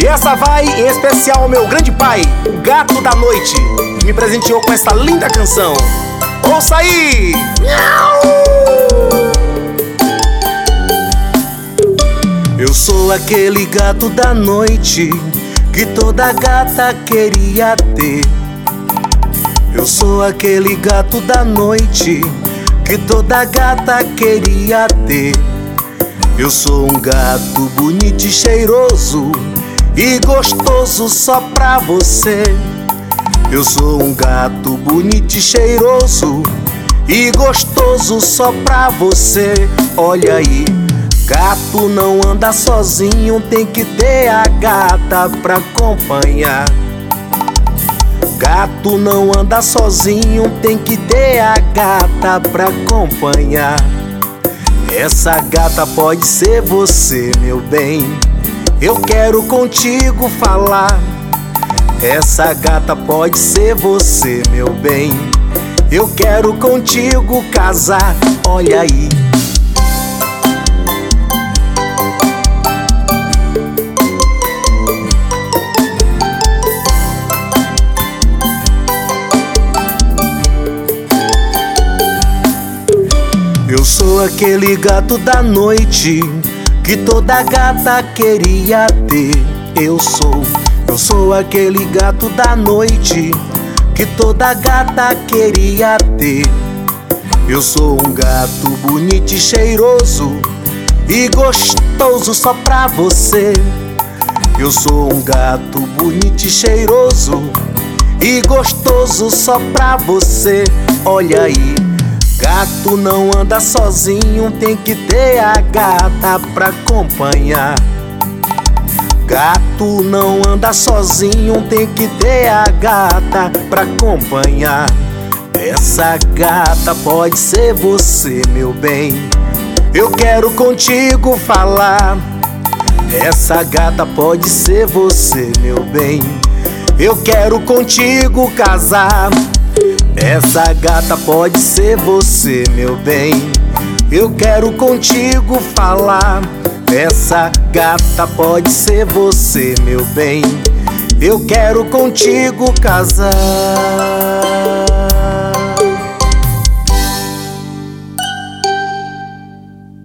E essa vai em especial ao meu grande pai, o gato da noite, que me presenteou com essa linda canção. Ouça aí! Eu sou aquele gato da noite que toda gata queria ter. Eu sou aquele gato da noite que toda gata queria ter. Eu sou um gato bonito e cheiroso e gostoso só pra você. Eu sou um gato bonito e cheiroso e gostoso só pra você. Olha aí, gato não anda sozinho, tem que ter a gata pra acompanhar. Gato não anda sozinho, tem que ter a gata pra acompanhar. Essa gata pode ser você, meu bem. Eu quero contigo falar. Essa gata pode ser você, meu bem. Eu quero contigo casar. Olha aí. Eu sou aquele gato da noite que toda gata queria ter. Eu sou, eu sou aquele gato da noite que toda gata queria ter. Eu sou um gato bonito e cheiroso e gostoso só pra você. Eu sou um gato bonito e cheiroso e gostoso só pra você. Olha aí. Gato não anda sozinho, tem que ter a gata pra acompanhar. Gato não anda sozinho, tem que ter a gata pra acompanhar. Essa gata pode ser você, meu bem. Eu quero contigo falar. Essa gata pode ser você, meu bem. Eu quero contigo casar. Essa gata pode ser você, meu bem. Eu quero contigo falar. Essa gata pode ser você, meu bem. Eu quero contigo casar.